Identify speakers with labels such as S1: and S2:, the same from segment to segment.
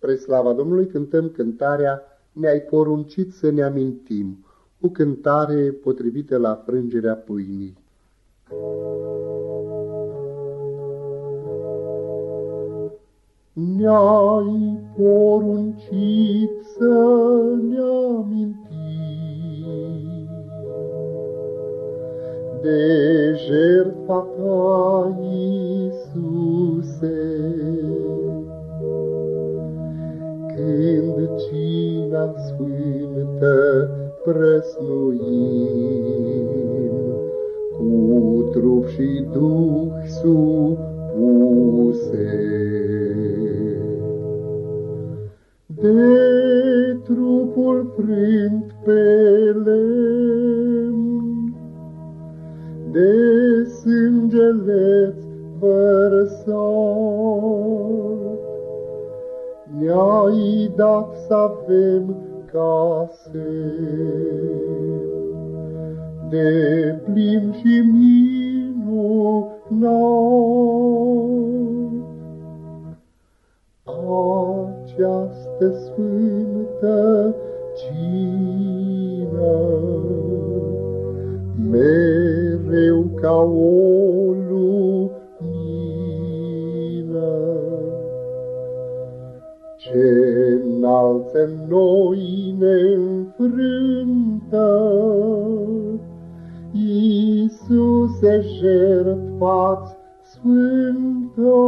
S1: Spre slava Domnului cântăm cântarea Ne-ai poruncit să ne amintim, o cântare potrivită la frângerea pâinii. Ne-ai poruncit să ne amintim de jertfa ta, Iisuse, când cina sfântă prăsnuim, cu trup și duh supuse. De trupul frânt pe lemn, de sângele-ți vărsat, ne-ai dat să avem case de plin și minunat. Această sfântă cină, mereu ca o ce înalță noi neînfrântă. Iisuse jertfați sfântă.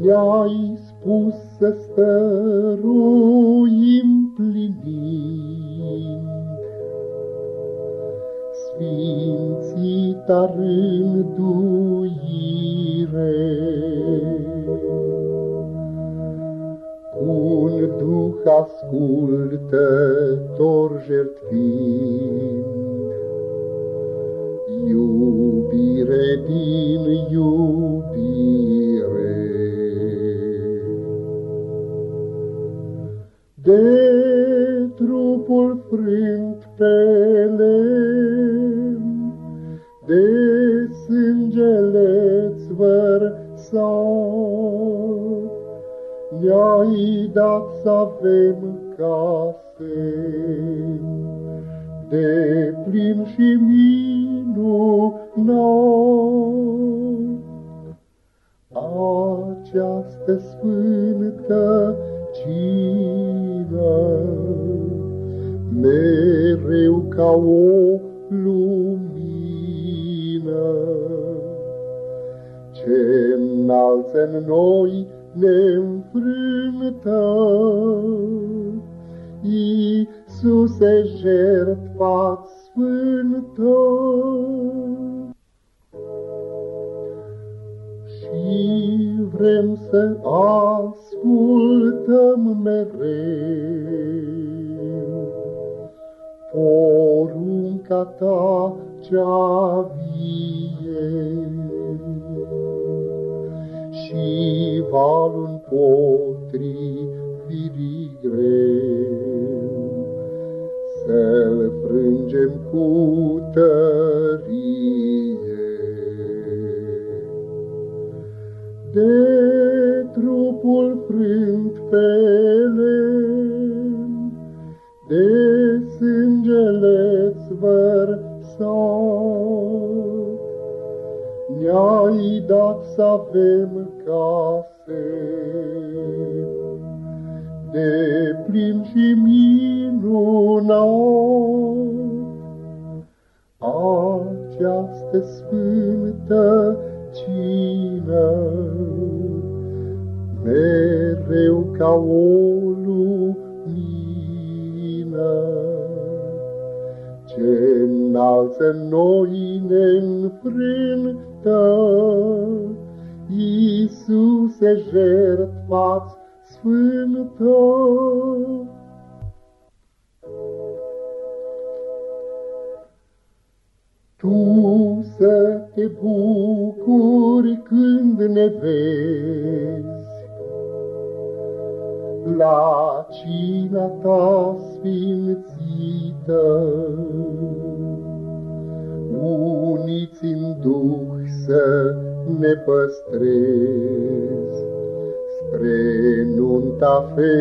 S1: Ne-ai spus să stăruim plinind, Sfințita rânduire. Ascultător jertfind, Iubire din iubire. De trupul frânt pe de sângele-ți vărsat. Ne-ai dat să avem case, de plin și minunat. Această sfântă cină, mereu ca o ce înalță în noi neînfrântă. Iisuse jertfat sfântă. Și vrem să ascultăm și valul potrivirii greu. Să-l frângem cu tărie. De trupul frânt pe lemn, de sângele-ți ne-ai dat să avem case de plin și minunat. Această sfântă cină, mereu ca o lumină, ce înalță noi neînfrântă, Iisuse jertfați sfântă. Tu să te bucuri când ne vezi, La cina ta sfințită, Uniți în Duh să ne păstrezi spre nunta fericită.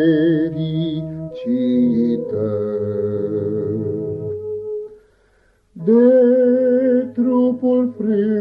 S1: De trupul frânt pe ele,